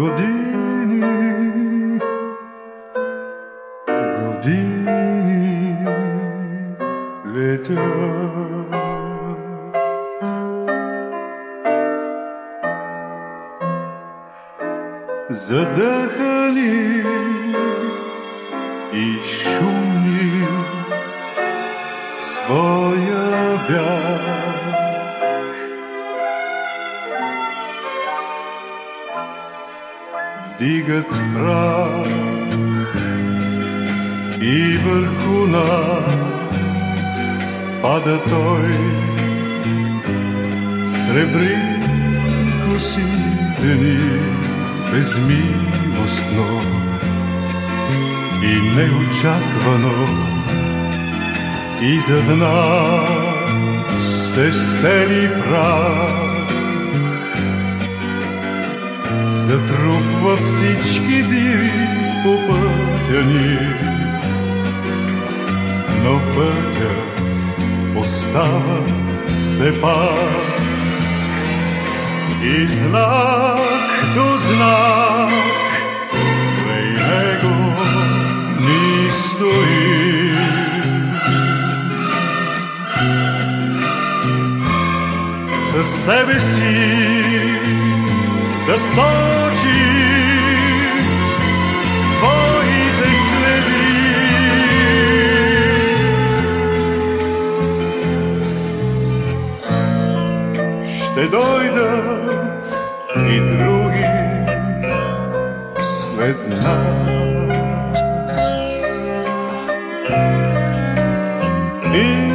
годині, годині летять. Задыхали и шумни своя бяда. Вдигат прах и върху нас пада той. Сребри косите ни безмилостно и неочаквано и зад нас се стели прах. Затрупва всички диви по пътя ни, но пътят остава все пак и знак до знак край него ни стои. Със себе си да сочи своите следи. Ще дойдат и други след нас. И